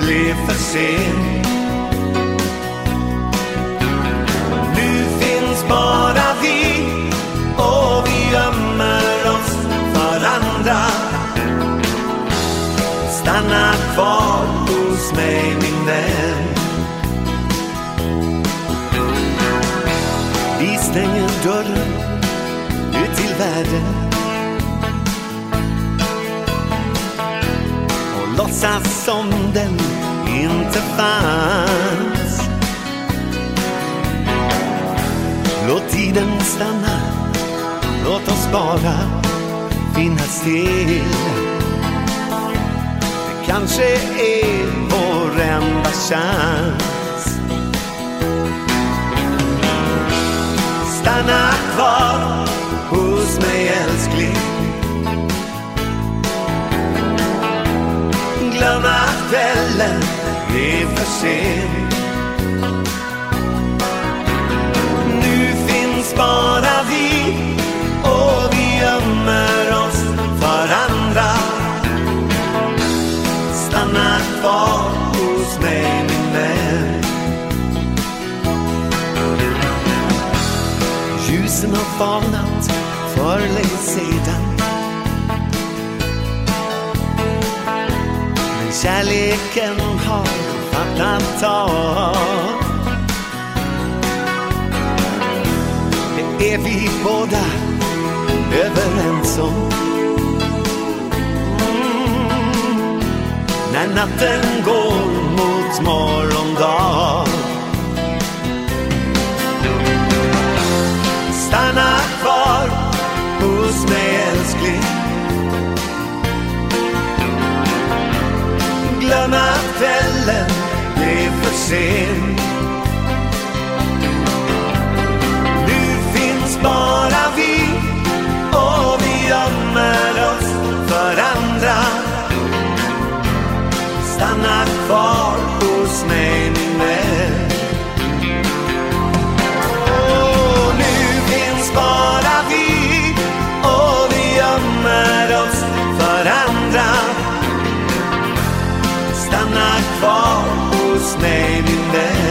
Blev för sen. Nu finns bara vi och vi gömmer oss för andra. Stanna kvar hos mig min vän. Vi stänger dörren ut till världen. Låtsas som den inte fanns. Låt tiden stanna, låt oss bara finnas till. Det kanske är vår enda chans. Kvällen är för sen. Nu finns bara vi och vi gömmer oss för andra Stanna kvar hos mig min vän. Ljusen har falnat för länge sedan. Kärleken har fattat tag. Det är vi båda överens om. Mm. När natten går mot morgondag. Stanna kvar hos mig älskling. Kvällen blev för sen. Nu finns bara vi och vi gömmer oss för andra Stanna kvar hos mig min vän tam na kwoku z nejminem.